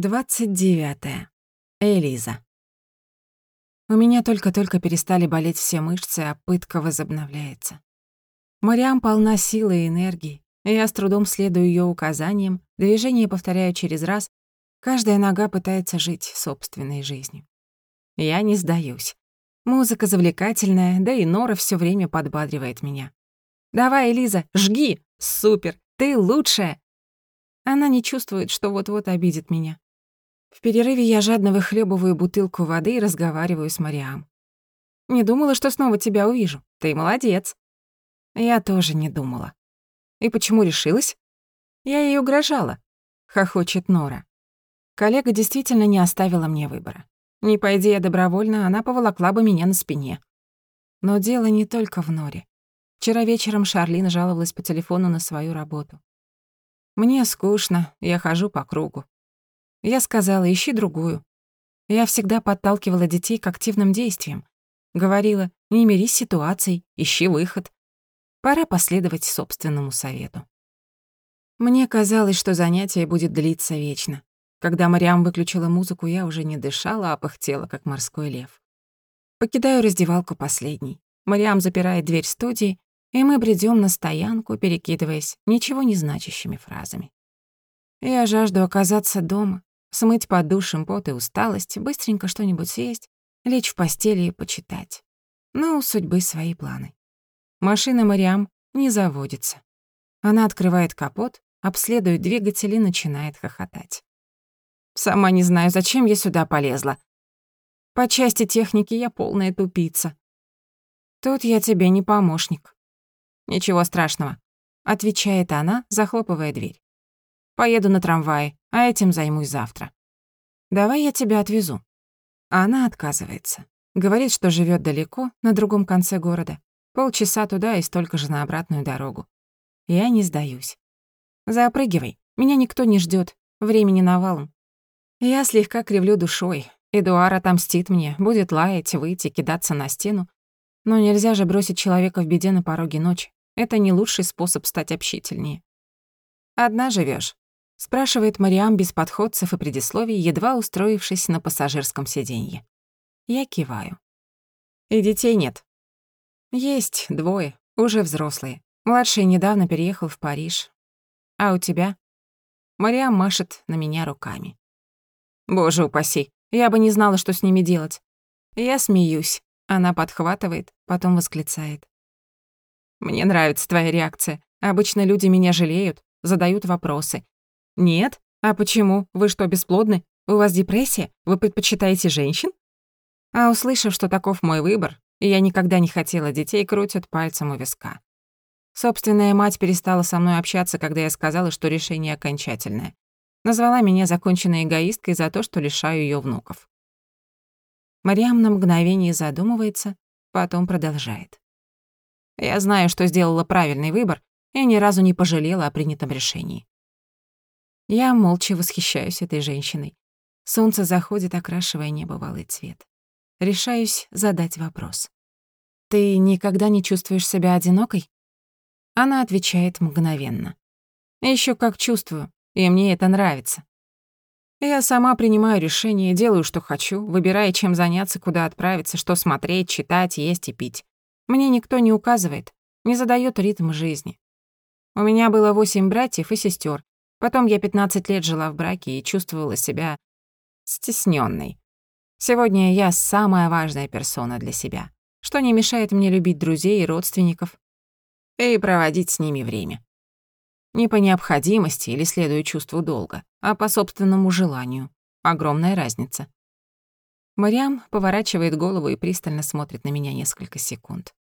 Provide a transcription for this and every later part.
29. Элиза. У меня только-только перестали болеть все мышцы, а пытка возобновляется. Мариам полна силы и энергии, я с трудом следую ее указаниям, движение повторяю через раз, каждая нога пытается жить собственной жизнью. Я не сдаюсь. Музыка завлекательная, да и Нора все время подбадривает меня. «Давай, Элиза, жги! Супер! Ты лучшая!» Она не чувствует, что вот-вот обидит меня. В перерыве я жадно выхлебываю бутылку воды и разговариваю с Мариам. «Не думала, что снова тебя увижу. Ты молодец». Я тоже не думала. «И почему решилась?» «Я ей угрожала», — хохочет Нора. Коллега действительно не оставила мне выбора. Не пойди я добровольно, она поволокла бы меня на спине. Но дело не только в Норе. Вчера вечером Шарлин жаловалась по телефону на свою работу. «Мне скучно, я хожу по кругу. Я сказала, ищи другую. Я всегда подталкивала детей к активным действиям. Говорила, не мирись с ситуацией, ищи выход. Пора последовать собственному совету. Мне казалось, что занятие будет длиться вечно. Когда Мариам выключила музыку, я уже не дышала, а пыхтела, как морской лев. Покидаю раздевалку последней. Мариам запирает дверь студии, и мы бредем на стоянку, перекидываясь ничего не значащими фразами. Я жажду оказаться дома, смыть под душем пот и усталость, быстренько что-нибудь съесть, лечь в постели и почитать. Но у судьбы свои планы. Машина Мариам не заводится. Она открывает капот, обследует двигатель и начинает хохотать. Сама не знаю, зачем я сюда полезла. По части техники я полная тупица. Тут я тебе не помощник. Ничего страшного, отвечает она, захлопывая дверь. Поеду на трамвае, а этим займусь завтра. Давай я тебя отвезу. она отказывается. Говорит, что живет далеко, на другом конце города. Полчаса туда и столько же на обратную дорогу. Я не сдаюсь. Запрыгивай, меня никто не ждет, времени навалом. Я слегка кривлю душой. Эдуар отомстит мне, будет лаять, выйти, кидаться на стену. Но нельзя же бросить человека в беде на пороге ночи. Это не лучший способ стать общительнее. «Одна живешь? Спрашивает Мариам без подходцев и предисловий, едва устроившись на пассажирском сиденье. Я киваю. «И детей нет?» «Есть, двое, уже взрослые. Младший недавно переехал в Париж. А у тебя?» Мариам машет на меня руками. Боже упаси, я бы не знала, что с ними делать. Я смеюсь. Она подхватывает, потом восклицает. Мне нравится твоя реакция. Обычно люди меня жалеют, задают вопросы. Нет? А почему? Вы что, бесплодны? У вас депрессия? Вы предпочитаете женщин? А услышав, что таков мой выбор, я никогда не хотела детей, крутят пальцем у виска. Собственная мать перестала со мной общаться, когда я сказала, что решение окончательное. Назвала меня законченной эгоисткой за то, что лишаю ее внуков. Мариам на мгновение задумывается, потом продолжает. Я знаю, что сделала правильный выбор и ни разу не пожалела о принятом решении. Я молча восхищаюсь этой женщиной. Солнце заходит, окрашивая небывалый цвет. Решаюсь задать вопрос. «Ты никогда не чувствуешь себя одинокой?» Она отвечает мгновенно. Еще как чувствую и мне это нравится. Я сама принимаю решения, делаю, что хочу, выбирая, чем заняться, куда отправиться, что смотреть, читать, есть и пить. Мне никто не указывает, не задает ритм жизни. У меня было восемь братьев и сестер. Потом я 15 лет жила в браке и чувствовала себя стесненной. Сегодня я самая важная персона для себя, что не мешает мне любить друзей и родственников и проводить с ними время. Не по необходимости или следуя чувству долга, а по собственному желанию. Огромная разница. Мариам поворачивает голову и пристально смотрит на меня несколько секунд.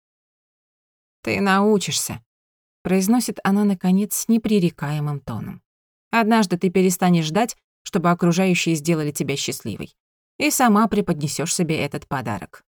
«Ты научишься», — произносит она, наконец, с непререкаемым тоном. «Однажды ты перестанешь ждать, чтобы окружающие сделали тебя счастливой, и сама преподнесешь себе этот подарок.